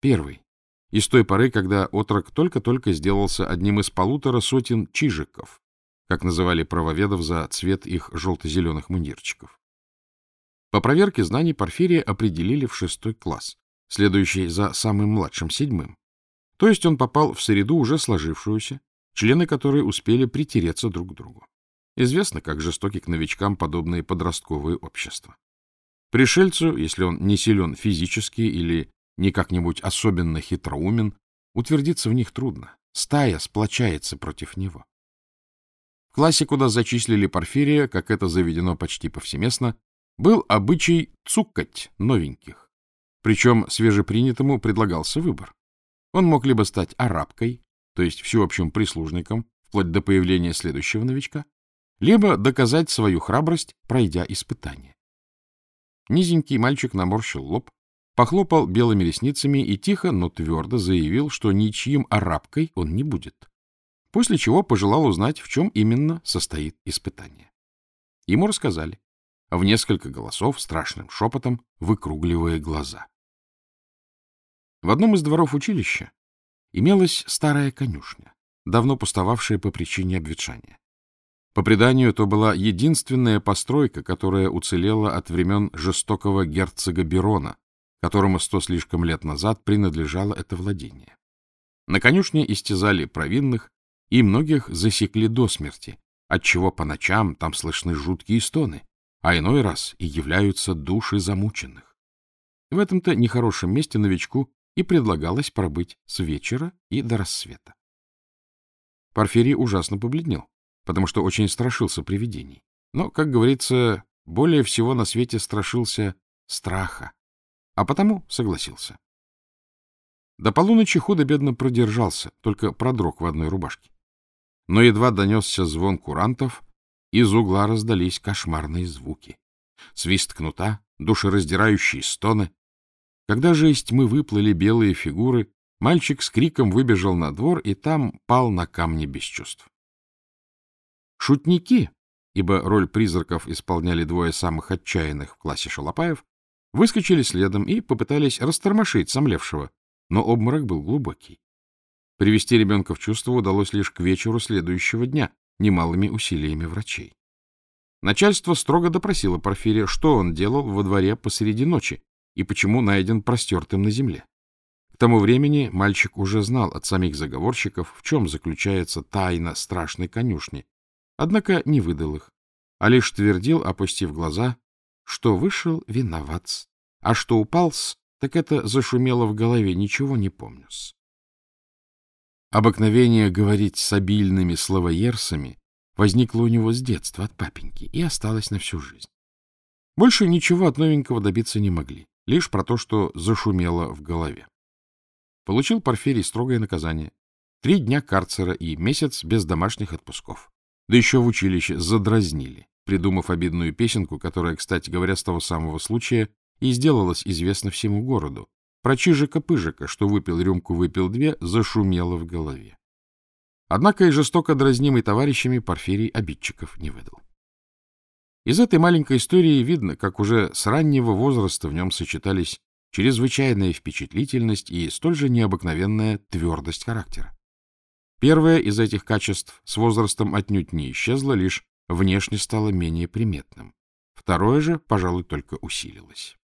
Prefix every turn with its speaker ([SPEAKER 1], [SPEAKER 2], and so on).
[SPEAKER 1] Первый. И с той поры, когда отрок только-только сделался одним из полутора сотен чижиков, как называли правоведов за цвет их желто-зеленых мундирчиков. По проверке знаний Порфирия определили в шестой класс, следующий за самым младшим седьмым. То есть он попал в среду уже сложившуюся, члены которой успели притереться друг к другу. Известно, как жестоки к новичкам подобные подростковые общества. Пришельцу, если он не силен физически или не как-нибудь особенно хитроумен, утвердиться в них трудно. Стая сплочается против него. В классе, куда зачислили Порфирия, как это заведено почти повсеместно, был обычай цукать новеньких. Причем свежепринятому предлагался выбор. Он мог либо стать арабкой, то есть всеобщим прислужником, вплоть до появления следующего новичка, либо доказать свою храбрость, пройдя испытание. Низенький мальчик наморщил лоб, похлопал белыми ресницами и тихо, но твердо заявил, что ничьим арабкой он не будет, после чего пожелал узнать, в чем именно состоит испытание. Ему рассказали, в несколько голосов, страшным шепотом, выкругливая глаза. В одном из дворов училища имелась старая конюшня, давно пустовавшая по причине обветшания. По преданию, то была единственная постройка, которая уцелела от времен жестокого герцога Берона, которому сто слишком лет назад принадлежало это владение. На конюшне истязали провинных, и многих засекли до смерти, отчего по ночам там слышны жуткие стоны, а иной раз и являются души замученных. В этом-то нехорошем месте новичку и предлагалось пробыть с вечера и до рассвета. Порфирий ужасно побледнел потому что очень страшился привидений. Но, как говорится, более всего на свете страшился страха, а потому согласился. До полуночи худо-бедно продержался, только продрог в одной рубашке. Но едва донесся звон курантов, из угла раздались кошмарные звуки. Свист кнута, душераздирающие стоны. Когда же из тьмы выплыли белые фигуры, мальчик с криком выбежал на двор и там пал на камни без чувств. Шутники, ибо роль призраков исполняли двое самых отчаянных в классе шалопаев, выскочили следом и попытались растормошить сомлевшего, но обморок был глубокий. Привести ребенка в чувство удалось лишь к вечеру следующего дня, немалыми усилиями врачей. Начальство строго допросило Порфирия, что он делал во дворе посреди ночи и почему найден простертым на земле. К тому времени мальчик уже знал от самих заговорщиков, в чем заключается тайна страшной конюшни, Однако не выдал их, а лишь твердил, опустив глаза, что вышел виноват, а что упал-с, так это зашумело в голове, ничего не помню-с. Обыкновение говорить с обильными словоерсами возникло у него с детства от папеньки и осталось на всю жизнь. Больше ничего от новенького добиться не могли, лишь про то, что зашумело в голове. Получил Порфирий строгое наказание. Три дня карцера и месяц без домашних отпусков. Да еще в училище задразнили, придумав обидную песенку, которая, кстати говоря, с того самого случая и сделалась известна всему городу. Про Чижика-Пыжика, что выпил рюмку, выпил две, зашумело в голове. Однако и жестоко дразнимый товарищами Порфирий обидчиков не выдал. Из этой маленькой истории видно, как уже с раннего возраста в нем сочетались чрезвычайная впечатлительность и столь же необыкновенная твердость характера. Первое из этих качеств с возрастом отнюдь не исчезло, лишь внешне стало менее приметным. Второе же, пожалуй, только усилилось.